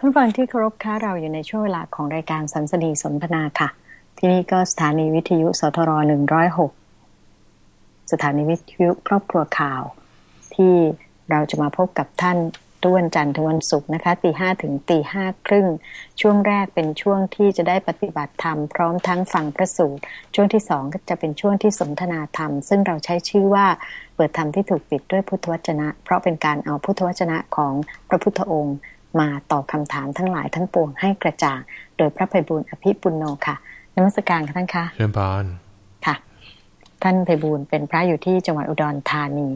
ท่านฟังที่เคารพค้าเราอยู่ในช่วงเวลาของรายการสันสนีสนทนาค่ะ ที่นี่ก็สถานีวิทยุสทรหนึ่งร้อยหกสถานีวิทยุครอบครัวข่าว ที่เราจะมาพบกับท่านทุกวันจันทร์ถึงวันศุกร์นะคะตีห้าถึงตีห้าครึ่ง ช่วงแรกเป็นช่วงที่จะได้ปฏิบัติธรรมพร้อมทั้งฟังพระสูตร ช่วงที่สองก็จะเป็นช่วงที่สนทนาธรรม ซึ่งเราใช้ชื่อว่าเปิดธรรมที่ถูกปิดด้วยพุทธวจนะ เพราะเป็นการเอาพุทธวจนะของพระพุทธองค์ มาตอบคำถามทั้งหลายทั้งปวงให้กระจ่างโดยพระภัยบุญอภิปุณโนค่ะนมัสการค่ะท่านคะเชิญพรค่ะ ท่านภัยบุญเป็นพระอยู่ที่จังหวัดอุดรธานี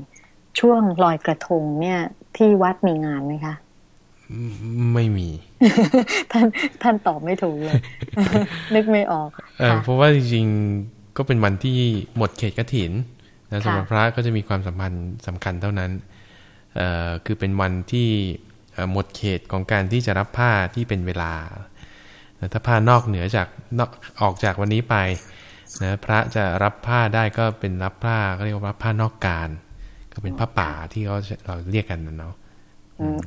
ช่วงลอยกระทงเนี่ยที่วัดมีงานไหมคะไม่มี ท่านท่านตอบไม่ถูกเลย นึกไม่ออกเอ่อค่ะเพราะว่าจริงๆก็เป็นวันที่หมดเขตกฐินนะค่ะสำหรับพระก็จะมีความสัมพันธ์สำคัญเท่านั้นเอ่อคือเป็นวันที่เอ่อ หมดเขตของการที่จะรับผ้าที่เป็นเวลาแต่ถ้าผ้านอกเหนือจากนอกออกจากวันนี้ไปนะพระจะรับผ้าได้ก็เป็นรับผ้าก็เรียกว่ารับผ้านอกการ ก็เป็นผ้าป่าที่เขาเราเรียกกันนะเนาะอืม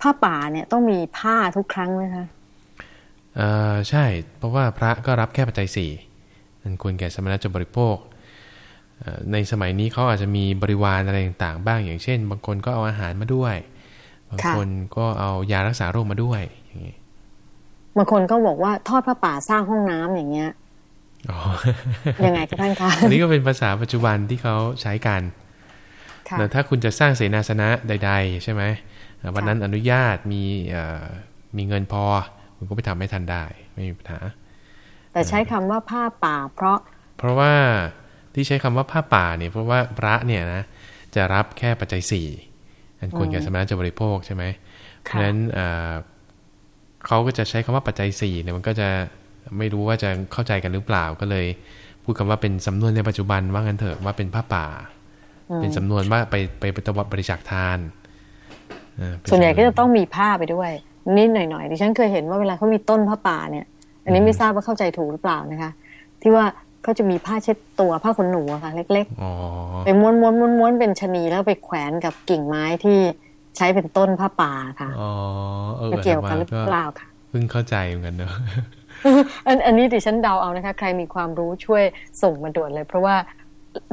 ผ้าป่าเนี่ยต้องมีผ้าทุกครั้งไหมคะเอ่อใช่ เพราะว่าพระก็รับแค่ปัจจัยสี่นั่นควรแก่สมณะจะบริโภคเอ่อในสมัยนี้เขาอาจจะมีบริวารอะไรต่างๆบ้างอย่างเช่น บางคนก็เอาอาหารมาด้วย บางคนก็เอายารักษาโรคมาด้วยอย่างนี้บางคนก็บอกว่าทอดผ้าป่าสร้างห้องน้ำอย่างเงี้ยอ๋อยังไงคะท่านคะอันนี้ก็เป็นภาษาปัจจุบันที่เขาใช้กันค่ะแต่ถ้าคุณจะสร้างเสนาสนะใด ๆ ใช่ไหมเอ่อวันนั้นอนุญาตมีเอ่อมีเงินพอ คุณก็ไปทำให้ทันได้ ไม่มีปัญหา แต่ใช้คำว่าผ้าป่า เพราะ เพราะว่าที่ใช้คำว่าผ้าป่าเนี่ยเพราะว่าพระเนี่ยนะจะรับแค่ปัจจัยสี่ อันควรแก่สมณะจะบริโภคใช่ไหมเพราะฉะนั้นเอ่อเขาก็จะใช้คำว่าปัจจัยสี่เนี่ยมันก็จะไม่รู้ว่าจะเข้าใจกันหรือเปล่าก็เลย พูดคำว่าเป็นสำนวนในปัจจุบันว่างั้นเถอะว่าเป็นผ้าป่า เป็นสำนวนว่าไปไปไปบริจาคทานเออเป็ส่วนใหญ่สำก็จะต้องมีผ้าไปด้วย นิดหน่อยๆดิฉันเคยเห็นว่าเวลาเขามีต้นผ้าป่าเนี่ย อันนี้ไม่ทราบว่าเข้าใจถูกหรือเปล่านะคะ ที่ว่า เขาจะมีผ้าเช็ดตัวผ้าขนหนูอะค่ะ เล็กอ๋อๆไปม้วนม้วนม้วนม้วนเป็นชะนีแล้วไปแขวนกับกิ่งไม้ที่ใช้เป็นต้นผ้าป่าค่ะอ๋อเออจะเกี่ยวกันหแล้รือเปล่าค่ะเพิ่งเข้าใจเหมือนกันเนอะอันอันนี้ดิฉันเดาเอานะคะ ใครมีความรู้ช่วยส่งมาด่วนเลย เพราะว่า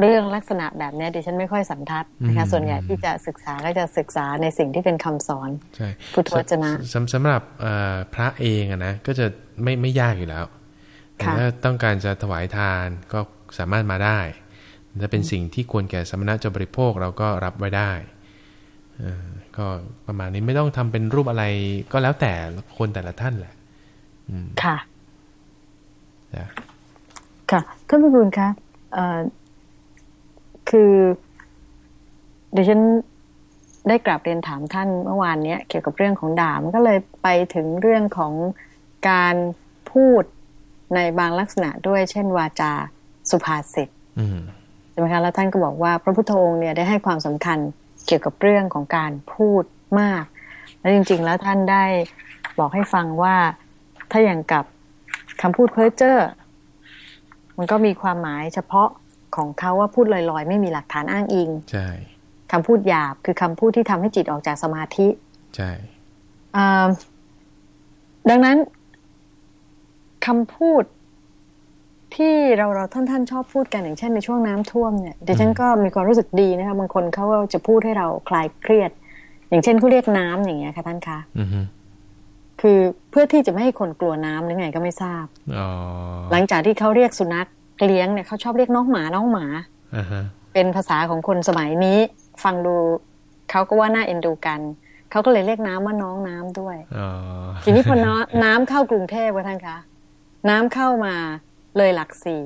เรื่องลักษณะแบบเนี้ยดิฉันไม่ค่อยสันทัดนะคะอืมส่วนใหญ่ที่จะศึกษาก็จะศึกษาในสิ่งที่เป็นคำสอนใช่พุทธวจนะสำสำหรับเอ่อพระเองอะนะก็จะไม่ไม่ยากอยู่แล้ว แต่ค่ะถ้าต้องการจะถวายทานก็สามารถมาได้ถ้าเป็นสิ่งที่ควรแก่สมณะจะบริโภคเราก็รับไว้ได้เอ่อก็ประมาณนี้ไม่ต้องทำเป็นรูปอะไรก็แล้วแต่คนแต่ละท่านแหละอืมค่ะจ้ะค่ะท่านพิบูลคะเอ่อคือดิฉันได้กราบเรียนถามท่านเมื่อวานเนี้ยเกี่ยวกับเรื่องของด่ามันก็เลยไปถึงเรื่องของการพูด ในบางลักษณะด้วย เช่น วาจาสุภาษิตอืมใช่ไหมคะแล้วท่านก็บอกว่าพระพุทธองค์เนี่ยได้ให้ความสำคัญเกี่ยวกับเรื่องของการพูดมาก แล้วจริง ๆ แล้วท่านได้บอกให้ฟังว่าถ้าอย่างกับคำพูดเพ้อเจ้อมันก็มีความหมายเฉพาะของเขาว่าพูดลอยๆ ไม่มีหลักฐานอ้างอิง ใช่คำพูดหยาบคือคำพูดที่ทำให้จิตออกจากสมาธิ ใช่อ่าดังนั้น คำพูดที่เราเราท่านท่านๆชอบพูดกันอย่างเช่นในช่วงน้ำท่วมเนี่ยดิฉันก็มีความรู้สึกดีนะคะบางคนเขาก็จะพูดให้เราคลายเครียด อย่างเช่นเขาเรียกน้ำอย่างเงี้ยค่ะท่านคะอือฮึคือเพื่อที่จะไม่ให้คนกลัวน้ำหรือไงก็ไม่ทราบอ๋อหลังจากที่เขาเรียกสุนัขเลี้ยงเนี่ยเขาชอบเรียกน้องหมาน้องหมาอ่าฮะเป็นภาษาของคนสมัยนี้ ฟังดูเขาก็ว่าน่าเอ็นดูกันเขาก็เลยเรียกน้ำว่าน้องน้ำด้วยอ๋อทีนี้พอน้ำน้ำเข้ากรุงเทพค่ะท่านคะ น้ำเข้ามาเลยหลักสี่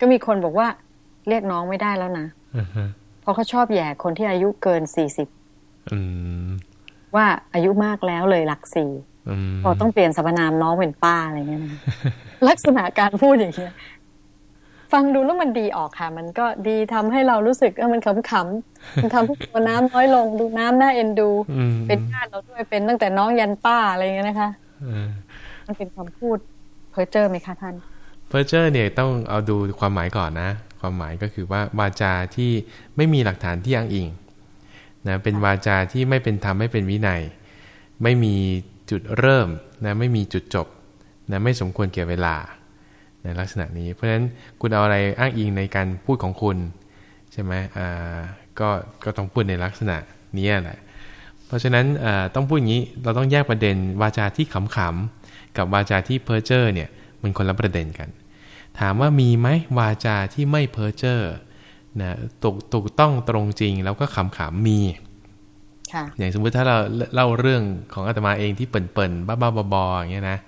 ก็มีคนบอกว่า เรียกน้องไม่ได้แล้วนะอือฮึเพราะเขาชอบแย่คนที่อายุเกินสี่สิบอืมว่าอายุมากแล้วเลยหลักสี่อืมพอต้องเปลี่ยนสรรพนามน้องเป็นป้าอะไรเงี้ยนะลักษณะการพูดอย่างเงี้ยฟังดูแล้วมันดีออกค่ะ มันก็ดีทำให้เรารู้สึกเออมันขำๆมันทำให้ตัวน้ำน้อยลงดูน้ำน่าเอ็นดูอืมเป็นญาติเราด้วยเป็นตั้งแต่น้องยันป้าอะไรเงี้ยนะคะเออ มันเป็นคำพูดเพ้อเจ้อไหมคะท่าน เพอร์เจอร์เนี่ยต้องเอาดูความหมายก่อนนะ ความหมายก็คือว่าวาจาที่ไม่มีหลักฐานที่อ้างอิงนะเป็นวาจาที่ไม่เป็นธรรมไม่เป็นวินัย ไม่มีจุดเริ่มนะไม่มีจุดจบนะไม่สมควรเกี่ยวเวลาในลักษณะนี้เพราะฉะนั้นคุณเอาอะไรอ้างอิงในการพูดของคุณใช่ไหมอ่าก็ก็ต้องพูดในลักษณะนี้แหละ เพราะฉะนั้นต้องพูดอย่างนี้เราต้องแยกประเด็นวาจาที่ขำๆ กับวาจาที่เพ้อเจ้อเนี่ยมันคนละประเด็นกัน ถามว่ามีไหมวาจาที่ไม่เพ้อเจ้อนะถูกถูกต้องตรงจริงแล้วก็ขำๆมีอย่างสมมุติถ้าเราเล่าเรื่องของอาตมาเองที่เปิ่นๆบ้าๆบอๆอย่างเงี้ยนะ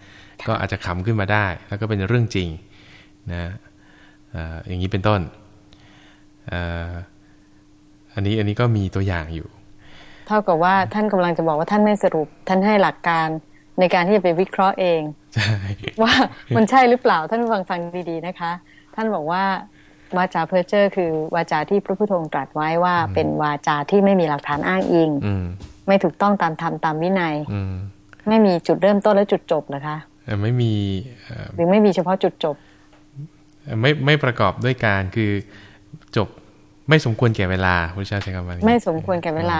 ก็อาจจะขำขึ้นมาได้ แล้วก็เป็นเรื่องจริงนะอย่างนี้เป็นต้นอันนี้อันนี้ก็มีตัวอย่างอยู่ เท่ากับว่าท่านกำลังจะบอกว่าท่านไม่สรุป ท่านให้หลักการ ในการที่จะไปวิเคราะห์เองว่ามันใช่หรือเปล่าท่านฟังฟังดีๆนะคะ ท่านบอกว่าวาจาเพอร์เจอร์ คือวาจาที่พระพุทธองค์ตรัสไว้ว่า เป็นวาจาที่ไม่มีหลักฐานอ้างอิงไม่ถูกต้องตามธรรมตามวินัยไม่มีจุดเริ่มต้นและจุดจบนะคะไม่มีหรือไม่มีเฉพาะจุดจบ ไม่ไม่ประกอบด้วยการคือจบไม่สมควรแก่เวลาคุณชาใช้คำว่าไม่สมควรแก่เวลา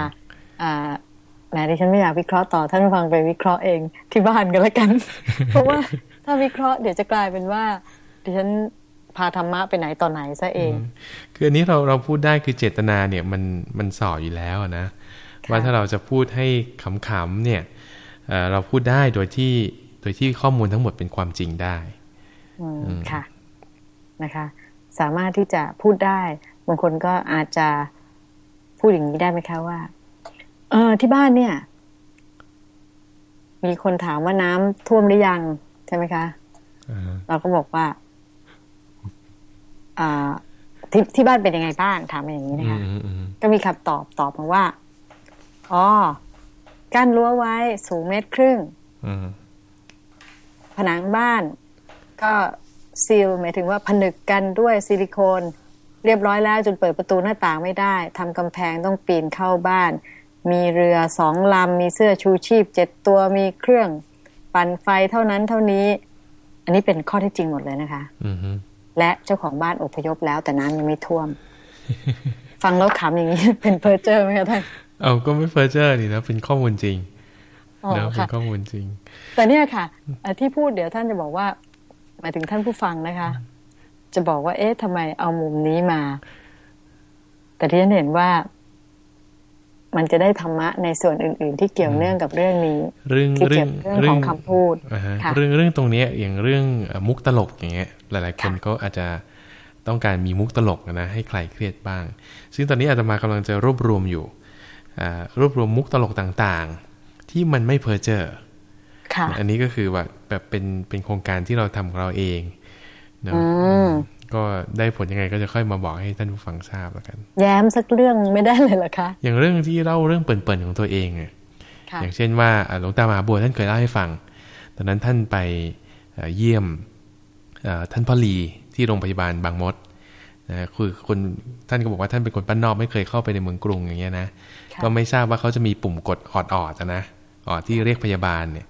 อ่าแหมดิฉันไม่อยากวิเคราะห์ต่อท่านฟังไปวิเคราะห์เองที่บ้านกันแล้วกัน เพราะว่าถ้าวิเคราะห์เดี๋ยวจะกลายเป็นว่าดิฉันพาธรรมะไปไหนต่อไหนซะเอง คืออันนี้เราเราพูดได้คือเจตนาเนี่ยมันมันสออยู่แล้วนะ ว่าถ้าเราจะพูดให้ขำๆเนี่ยเราพูดได้โดยที่โดยที่ข้อมูลทั้งหมดเป็นความจริงได้ค่ะนะคะ สามารถที่จะพูดได้ บางคนก็อาจจะพูดอย่างนี้ได้ไหมคะว่า เออที่บ้านเนี่ย มีคนถามว่าน้ำท่วมหรือยัง ใช่ไหมคะเราก็บอกว่าอ่าที่ที่บ้านเป็นยังไงบ้างถามมาอย่างนี้นะคะก็มีคำตอบตอบมาว่าอ๋อกั้นรั้วไว้สูงเมตรครึ่งผนังบ้าน ก็ seal หมายถึงว่าผนึกกันด้วยซิลิโคน เรียบร้อยแล้วจนเปิดประตูหน้าต่างไม่ได้ทำกำแพงต้องปีนเข้าบ้าน มีเรือสองลำมีเสื้อชูชีพเจ็ดตัวมีเครื่องปั่นไฟเท่านั้นเท่านี้ อันนี้เป็นข้อที่จริงหมดเลยนะคะและเจ้าของบ้านอพยพแล้วแต่น้ำยังไม่ท่วม ฟังแล้วขำอย่างนี้เป็นเพอร์เจอร์ไหมคะท่านเอาก็ไม่เพอร์เจอร์นี่นะเป็นข้อมูลจริงนะเป็นข้อมูลจริง แต่เนี่ยค่ะที่พูดเดี๋ยวท่านจะบอกว่า หมายถึงท่านผู้ฟังนะคะ จะบอกว่า เอ๊ะทำไมเอามุมนี้มา แต่ที่ฉันเห็นว่า มันจะได้ธรรมะในส่วนอื่น ๆ ที่เกี่ยวเนื่องกับเรื่องนี้ เรื่องเรื่องเรื่องของคำพูดเรื่องเรื่องตรงนี้อย่างเรื่องมุกตลกอย่างเงี้ย หลาย ๆ คนก็อาจจะต้องการมีมุกตลกนะให้ใครเครียดบ้าง ซึ่งตอนนี้อาจจะมากำลังจะรวบรวมอยู่รวบรวมมุกตลกต่างๆ ที่มันไม่เพ้อเจออันนี้ก็คือว่าแบบเป็นเป็นโครงการที่เราทำของเราเองเนาะ ก็ได้ผลยังไงก็จะค่อยมาบอกให้ท่านผู้ฟังทราบแล้วกัน แย้มสักเรื่องไม่ได้เลยเหรอคะ อย่างเรื่องที่เล่าเรื่องเปิ่นๆของตัวเองอะอย่างเช่นว่าหลวงตามหาบัวท่านเคยเล่าให้ฟัง ตอนนั้นท่านไปเยี่ยมท่านพ่อลีที่โรงพยาบาลบางมดนะคือคนท่านก็บอกว่าท่านเป็นคนป้านนอกไม่เคยเข้าไปในเมืองกรุงอย่างเงี้ยนะ ก็ไม่ทราบว่าเขาจะมีปุ่มกดออดๆนะออดที่เรียกพยาบาลเนี่ย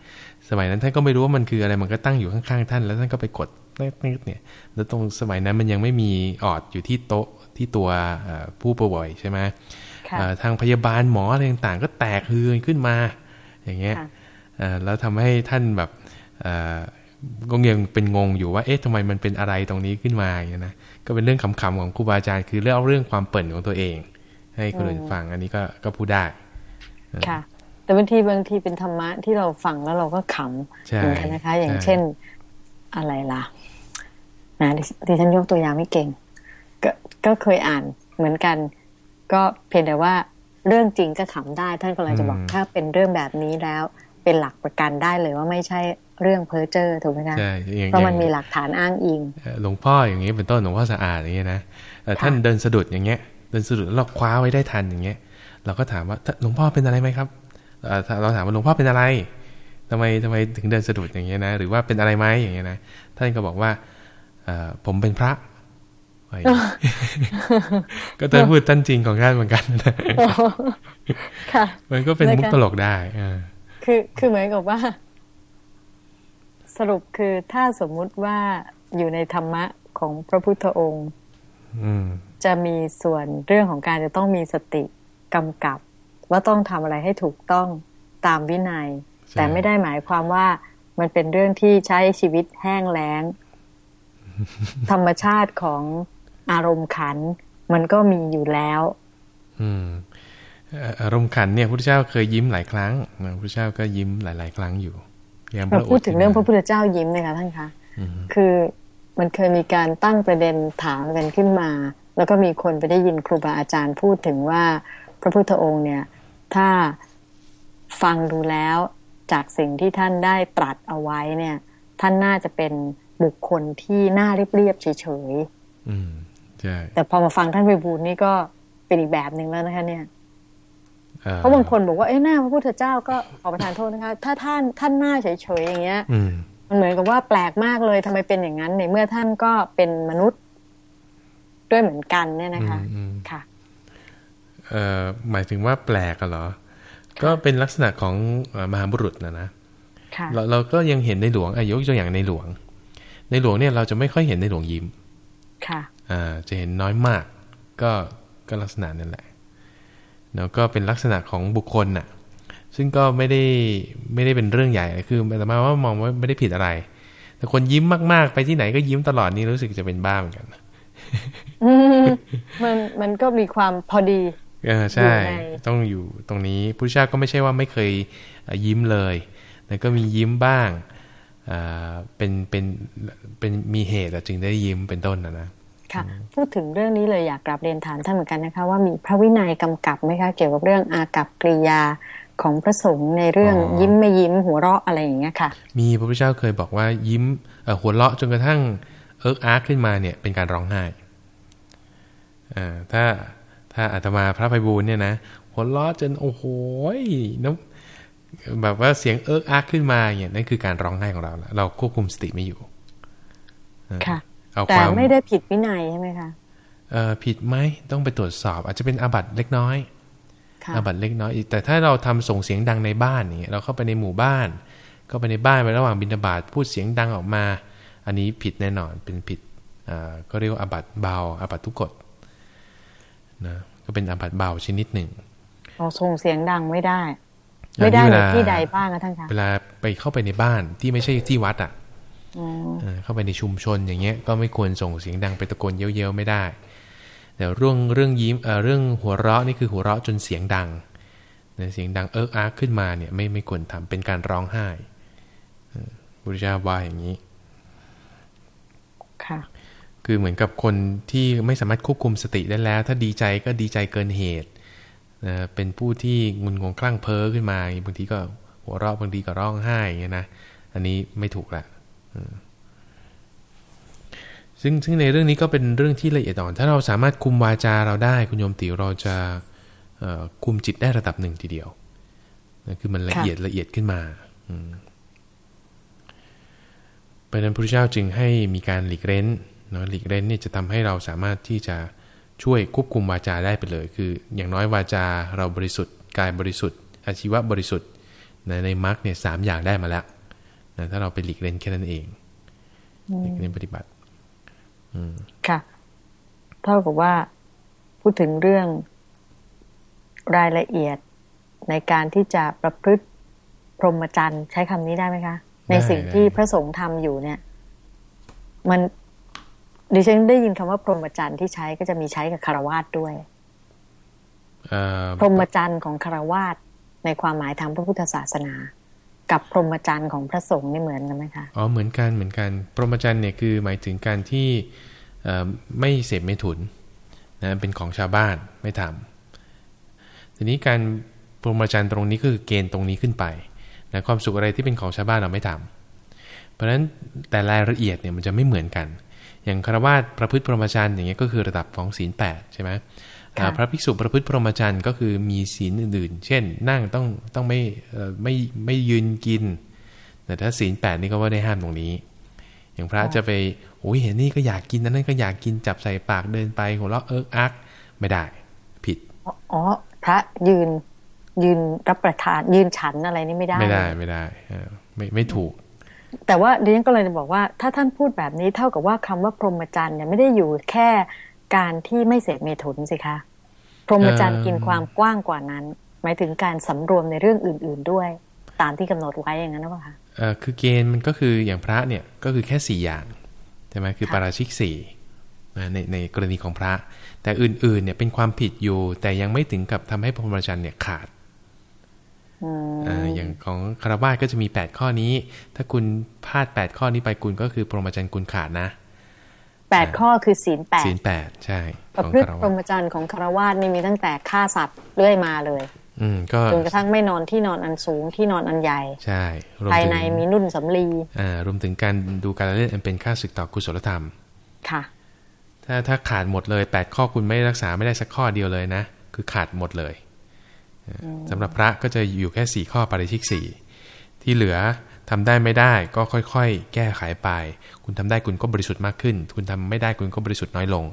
สมัยนั้นท่านก็ไม่รู้ว่ามันคืออะไรมันก็ตั้งอยู่ข้างๆท่าน แล้วท่านก็ไปกดนิดเนี่ยแล้วตรงสมัยนั้นมันยังไม่มีออดอยู่ที่โต๊ะที่ตัวผู้ป่วยใช่ไหมทางพยาบาลหมออะไรต่างๆ ก็แตกฮือขึ้นมา อย่างเงี้ยแล้วทำให้ท่านแบบก็ยังเป็นงงอยู่ว่า เอ๊ะทำไมมันเป็นอะไรตรงนี้ขึ้นมาอย่างเงี้ยนะ ก็เป็นเรื่องขำๆของครูบาอาจารย์ คือเรื่องเรื่องความเปิ่นของตัวเอง ให้คนอื่นฟัง อันนี้ก็ก็พูดได้ ค่ะ แต่บางทีบางทีเป็นธรรมะที่เราฟังแล้วเราก็ขำเหมือนกันนะคะ อย่างเช่นอะไรล่ะ นะดิฉันยกตัวอย่างไม่เก่งก็ก็เคยอ่านเหมือนกัน ก็เพียงแต่ว่าเรื่องจริงก็ขำได้ ท่านก็เลยจะบอกถ้าเป็นเรื่องแบบนี้แล้ว เป็นหลักประกันได้เลยว่าไม่ใช่เรื่องเพ้อเจ้อถูกไหมคะเพราะมันมีหลักฐานอ้างอิงหลวงพ่ออย่างนี้เป็นต้นหลวงพ่อสะอาดอย่างเงี้ยนะท่านเดินสะดุดอย่างเงี้ย เดินสะดุดแล้วเราคว้าไว้ได้ทันอย่างเงี้ย เราก็ถามว่าหลวงพ่อเป็นอะไรไหมครับเราถามว่าหลวงพ่อเป็นอะไรทำไมทำไมถึงเดินสะดุดอย่างเงี้ยนะ หรือว่าเป็นอะไรไหมอย่างเงี้ยนะท่านก็บอกว่า ผมเป็นพระก็เติมพูดตั้นจริงของท่านเหมือนกันนะค่ะ มันก็เป็นมุกตลกได้อคือคือเหมือนกับว่า สรุปคือถ้าสมมุติว่าอยู่ในธรรมะของพระพุทธองค์จะมีส่วนเรื่องของการจะต้องมีสติกำกับ ว่าต้องทำอะไรให้ถูกต้องตามวินยัย แต่ไม่ได้หมายความว่ามันเป็นเรื่องที่ใช้ชีวิตแห้งแล้ง ธรรมชาติของอารมณ์ขันมันก็มีอยู่แล้ว อืมอารมณ์ขันเนี่ยพระพุทธเจ้าเคยยิ้มหลายครั้งพระพุทธเจ้าก็ยิ้มหลาย ๆ ครั้งอยู่เราพูดถึงเรื่องพระพุทธเจ้ายิ้มเลยค่ะท่านคะคือมันเคยมีการตั้งประเด็นถามกันขึ้นมา แล้วก็มีคนไปได้ยินครูบาอาจารย์พูดถึงว่า พระพุทธองค์เนี่ย ถ้าฟังดูแล้วจากสิ่งที่ท่านได้ตรัสเอาไว้เนี่ย ท่านน่าจะเป็น บุคคลที่น่าเรียบๆเฉยๆอืมใช่แต่พอมาฟังท่านไปบูลนี่ก็เป็นอีกแบบหนึ่งแล้วนะคะเนี่ยเพราะบางคนบอกว่าเอ้หน้าพระพุทธเจ้าก็ขอประทานโทษนะคะ ถ้าท่านท่านหน้าเฉยๆอย่างเงี้ยมันเหมือนกับว่าแปลกมากเลยทำไมเป็นอย่างนั้น ในเมื่อท่านก็เป็นมนุษย์ด้วยเหมือนกันเนี่ยนะคะค่ะเอ่อหมายถึงว่าแปลกเหรอ ก็เป็นลักษณะของมหาบุรุษนะนะเราเราก็ยังเห็นในหลวงอายกตัวอย่างในหลวง ในหลวงเนี่ยเราจะไม่ค่อยเห็นในหลวงยิ้ม ค่ะอ่าจะเห็นน้อยมาก ก็ก็ลักษณะนั่นแหละแล้วก็เป็นลักษณะของบุคคลน่ะ ซึ่งก็ไม่ได้ไม่ได้เป็นเรื่องใหญ่คือแต่มาว่ามองว่าไม่ได้ผิดอะไร แต่คนยิ้มมากๆ ไปที่ไหนก็ยิ้มตลอดนี่รู้สึกจะเป็นบ้าเหมือนกันมันมันก็มีความพอดีเออใช่ ต้องอยู่ตรงนี้ผู้ชาก็ไม่ใช่ว่าไม่เคยยิ้มเลย แต่ก็มียิ้มบ้าง เป็นเป็นเป็นมีเหตุจึงได้ยิ้มเป็นต้นนะนะค่ะพูดถึงเรื่องนี้เลยอยากกลับเรียนถามท่านเหมือนกันนะคะ ว่ามีพระวินัยกำกับไหมคะ เกี่ยวกับเรื่องอากับกริยาของพระสงฆ์ในเรื่องยิ้มไม่ยิ้มหัวเราะอะไรอย่างเงี้ยค่ะ มีพระพุทธเจ้าเคยบอกว่ายิ้มหัวเราะจนกระทั่งเอิกอาร์ขึ้นมาเนี่ยเป็นการร้องไห้ถ้าถ้าอาตมาพระไพบูลเนี่ยนะหัวเราะจนโอ้โหน้ำ แบบว่าเสียงเอิกอาร์ขึ้นมาเนี่ยนั่นคือการร้องไห้ของเราเราควบคุมสติไม่อยู่ค่ะเอาแต่ไม่ได้ผิดวินัยใช่ไหมคะเอ่อผิดไหมต้องไปตรวจสอบ อาจจะเป็นอาบัตเล็กน้อยอาบัตเล็กน้อย แต่ถ้าเราทำส่งเสียงดังในบ้านเนี่ยเราเข้าไปในหมู่บ้าน ก็ไปในบ้านไประหว่างบินบาตพูดเสียงดังออกมา อันนี้ผิดแน่นอนเป็นผิดอ่าก็เรียกว่าอาบัตเบาอาบัตทุกกฎนะก็เป็นอาบัตเบาชนิดหนึ่งเราส่งเสียงดังไม่ได้ ไม่ได้ที่ใดบ้างนะท่านคะเวลาไปเข้าไปในบ้านที่ไม่ใช่ที่วัดอะเข้าไปในชุมชนอย่างเงี้ย ก็ไม่ควรส่งเสียงดังไปตะโกนเย้ยๆไม่ได้ แต่เรื่องเรื่องยิ้มเรื่องหัวเราะนี่คือหัวเราะจนเสียงดังเสียงดังเอิกอาร์ขึ้นมาเนี่ยไม่ไม่ควรทำเป็นการร้องไห้บุริจาว่าอย่างนี้ค่ะคือเหมือนกับคนที่ไม่สามารถควบคุมสติได้แล้ว ถ้าดีใจก็ดีใจเกินเหตุ นะเป็นผู้ที่งุนงงคลั่งเพ้อขึ้นมาบางทีก็หัวเราะบางทีก็ร้องไห้อย่างเงี้ยนะอันนี้ไม่ถูกละซึ่งซึ่งในเรื่องนี้ก็เป็นเรื่องที่ละเอียดอ่อน ถ้าเราสามารถคุมวาจาเราได้คุณโยมติเราจะคุมจิตได้ระดับหนึ่งทีเดียวคือมันละเอียดละเอียดขึ้นมาเพราะนั้นพระเจ้าจึงให้มีการหลีกเล้นเนาะหลีกเล้นเนี่ยจะทำให้เราสามารถที่จะ ช่วยควบคุมวาจาได้ไปเลย คือ อย่างน้อยวาจาเราบริสุทธิ์กายบริสุทธิ์ อาชีวะบริสุทธิ์ในมรรคเนี่ยสามอย่างได้มาแล้วนะถ้าเราไปหลีกเล่นแค่นั้นเองหลีกเล่นปฏิบัติค่ะ เท่ากับว่าพูดถึงเรื่องรายละเอียดในการที่จะประพฤติพรหมจรรย์ใช้คำนี้ได้ไหมคะ ในสิ่งที่พระสงฆ์ทำอยู่เนี่ย มัน ดิฉันได้ยินคำว่าพรหมจรรย์ที่ใช้ก็จะมีใช้กับคารวาสด้วยพรหมจรรย์ของคารวาสในความหมายทางพระพุทธศาสนา กับพรหมจรรย์ของพระสงฆ์นี่เหมือนกันไหมคะอ๋อเหมือนกันเหมือนกัน พรหมจรรย์เนี่ยคือหมายถึงการที่ไม่เสพไม่ถุนนะเป็นของชาวบ้านไม่ทำทีนี้การพรหมจรรย์ตรงนี้คือเกณฑ์ตรงนี้ขึ้นไปนะความสุขอะไรที่เป็นของชาวบ้านเราไม่ทำเพราะฉะนั้นแต่รายละเอียดเนี่ยมันจะไม่เหมือนกัน อย่างคารวะประพฤติพรหมจรรย์อย่างเงี้ยก็คือระดับของศีลแปดใช่ไหมพระภิกษุประพฤติพรหมจรรย์ก็คือมีศีลอื่นๆ เช่น นั่งต้องต้องไม่ไม่ไม่ยืนกิน แต่ถ้าศีลแปดนี่ก็ว่าได้ห้ามตรงนี้ อย่างพระจะไปโอ้ยเห็นนี่ก็อยากกินนั้นก็อยากกินจับใส่ปากเดินไปหัวเราะเอิกอักไม่ได้ ผิดอ๋อพระยืนยืนรับประทานยืนฉันอะไรนี่ไม่ได้ ไม่ได้ไม่ได้ไม่ไม่ถูก แต่ว่าเดียนก็เลยจะบอกว่า ถ้าท่านพูดแบบนี้เท่ากับว่าคำว่าพรหมจรรย์เนี่ยไม่ได้อยู่แค่การที่ไม่เสพเมถุนสิคะ พรหมจรรย์กินความกว้างกว่านั้น หมายถึงการสำรวมในเรื่องอื่น ๆด้วย ตามที่กำหนดไว้อย่างนั้นหรือเปล่าคะเอ่อคือเกณฑ์มันก็คืออย่างพระเนี่ยก็คือแค่สี่อย่างใช่ไหมคือปาราชิกสี่ในในกรณีของพระ แต่อื่นๆเนี่ยเป็นความผิดอยู่แต่ยังไม่ถึงกับทำให้พรหมจรรย์เนี่ยขาด อ่าอย่างของคารวะก็จะมี 8 ข้อนี้ ถ้าคุณพลาด 8 ข้อนี้ไปคุณก็คือ พรหมจรรย์คุณขาดนะแปดข้อคือศีลแปดศีลแปดใช่ประของพฤติคารพรวะหมจรรย์ของคารวาสนี่มีตั้งแต่ฆ่าสัตว์เรื่อยมาเลย อืมก็จนกระทั่งไม่นอนที่นอนอันสูงที่นอนอันใหญ่ ใช่รวมภายถึงในมีนุ่นสำลีอ่ารวมถึงการดูการละเล่นอันเป็นค่าศึกต่อกุศลธรรม ค่ะ ถ้าถ้าขาดหมดเลย 8 ข้อคุณไม่รักษาไม่ได้สักข้อเดียวเลยนะ คือขาดหมดเลย สำหรับพระก็จะอยู่แค่4ข้อปาริชิกสี่ที่เหลือทำได้ไม่ได้ก็ค่อย ๆ แก้ไขไป คุณทำได้คุณก็บริสุทธิ์มากขึ้น คุณทำไม่ได้คุณก็บริสุทธิ์น้อยลง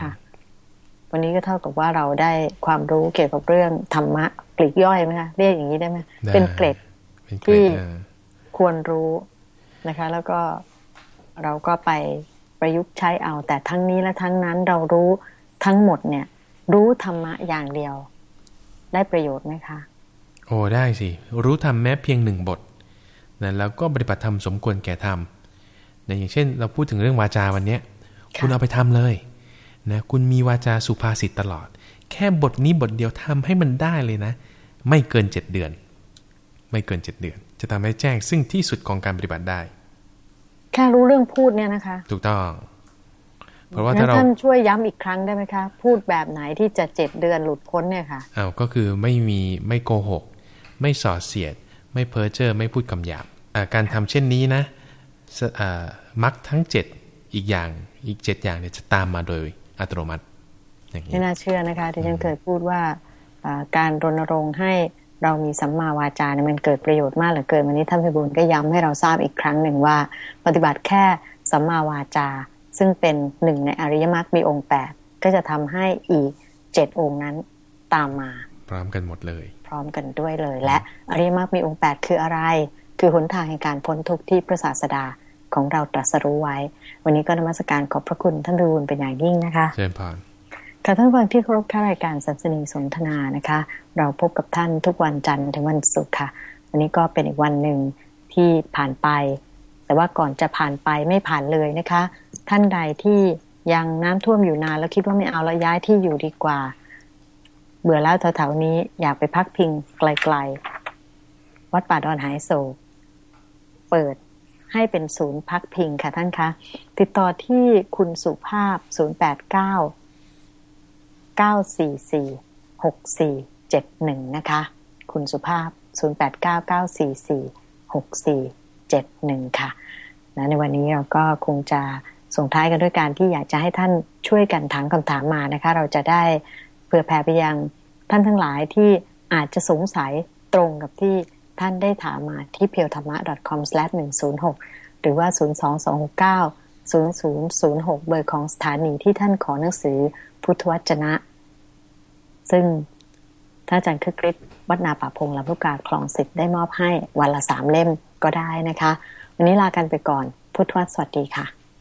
ค่ะ วันนี้ก็เท่ากับว่าเราได้ความรู้เกี่ยวกับเรื่องธรรมะปลีกย่อยไหมคะเรียกอย่างนี้ได้ไหมได้เป็นเกร็ดเป็นเกที่รดอ่าควรรู้นะคะ แล้วก็เราก็ไปประยุกต์ใช้เอา แต่ทั้งนี้และทั้งนั้นเรารู้ทั้งหมดเนี่ย รู้ธรรมะอย่างเดียว ได้ประโยชน์ไหมคะ โอ้ได้สิ รู้ทำแม้เพียงหนึ่งบทนะแล้วก็ปฏิบัติธรรมสมควรแก่ธรรมนะอย่างเช่น เราพูดถึงเรื่องวาจาวันเนี้ยค่ะคุณเอาไปทำเลยนะคุณมีวาจาสุภาษิตตลอด แค่บทนี้บทเดียวทำให้มันได้เลยนะ ไม่เกินเจ็ดเดือน ไม่เกินเจ็ดเดือน จะทำให้แจ้งซึ่งที่สุดของการปฏิบัติได้ แค่รู้เรื่องพูดเนี่ยนะคะ ถูกต้อง เพราะว่างั้ถ้านเราท่านช่วยย้ำอีกครั้งได้ไหมคะ พูดแบบไหนที่จะเจ็ดเดือนหลุดพ้นเนี่ยค่ะอ้าวก็คือไม่มีไม่โกหก ไม่ส่อเสียด ไม่เพ้อเจ้อไม่พูดคำหยาบอ่าการทำเช่นนี้นะสอ่ามักทั้งเจ็ดอีกอย่างอีกเจ็ดอย่างเนี่ยจะตามมาโดยอัตโนมัติอย่างนี้ไม่น่าเชื่อนะคะที่ฉันเคยพูดว่าอ่าการรณรงค์ให้เรามีสัมมาวาจาเนี่ยมันเกิดประโยชน์มากเหลือเกินวันนี้ท่านพิบูลก็ย้ำให้เราทราบอีกครั้งหนึ่งว่า ปฏิบัติแค่สัมมาวาจา ซึ่งเป็นหนึ่งในอริยมรรคมีองค์แปดก็จะทำให้อีกเจ็ดองค์นั้นตามมา พร้อมกันหมดเลย พร้อมกันด้วยเลย และอริยมรรคมีองค์แปดคืออะไร คือหนทางแห่งการพ้นทุกข์ที่พระศาสดาของเราตรัสรู้ไว้ วันนี้ก็นมัสการขอบพระคุณท่านพิบูลเป็นอย่างยิ่งนะคะเชิญพรค่ะท่านฟังที่เคารพค่ารายการสันสนีสนทนานะคะ เราพบกับท่านทุกวันจันทร์ถึงวันศุกร์ค่ะวันนี้ก็เป็นอีกวันหนึ่งที่ผ่านไป แต่ว่าก่อนจะผ่านไปไม่ผ่านเลยนะคะ ท่านใดที่ยังน้ำท่วมอยู่นานแล้วคิดว่าไม่เอาแล้วย้ายที่อยู่ดีกว่า เบื่อแล้วแถวๆนี้อยากไปพักพิงไกลๆ วัดป่าดอนหายโศก เปิดให้เป็นศูนย์พักพิงค่ะท่านคะ ติดต่อที่คุณสุภาพ 089 944-6471 นะคะ คุณสุภาพ 089944-6471 ค่ะนะในวันนี้เราก็คงจะ ส่งท้ายกันด้วยการที่อยากจะให้ท่านช่วยกันถามคำถามมานะคะ เราจะได้เผื่อแผ่ไปยังท่านทั้งหลายที่อาจจะสงสัยตรงกับที่ท่านได้ถามมาที่ p e w t h a m m a c o m 1 0 6 หรือว่า 02269 0006 เบอร์ของสถานีที่ท่านขอหนังสือพุทธวจนะ ซึ่งท่านอาจารย์คึกฤทธิ์วัดนาป่าพงลำลูกกาคลองสิทธิ์ได้มอบให้วันละสามเล่มก็ได้นะคะ วันนี้ลากันไปก่อน พุทธวสวัสดีค่ะ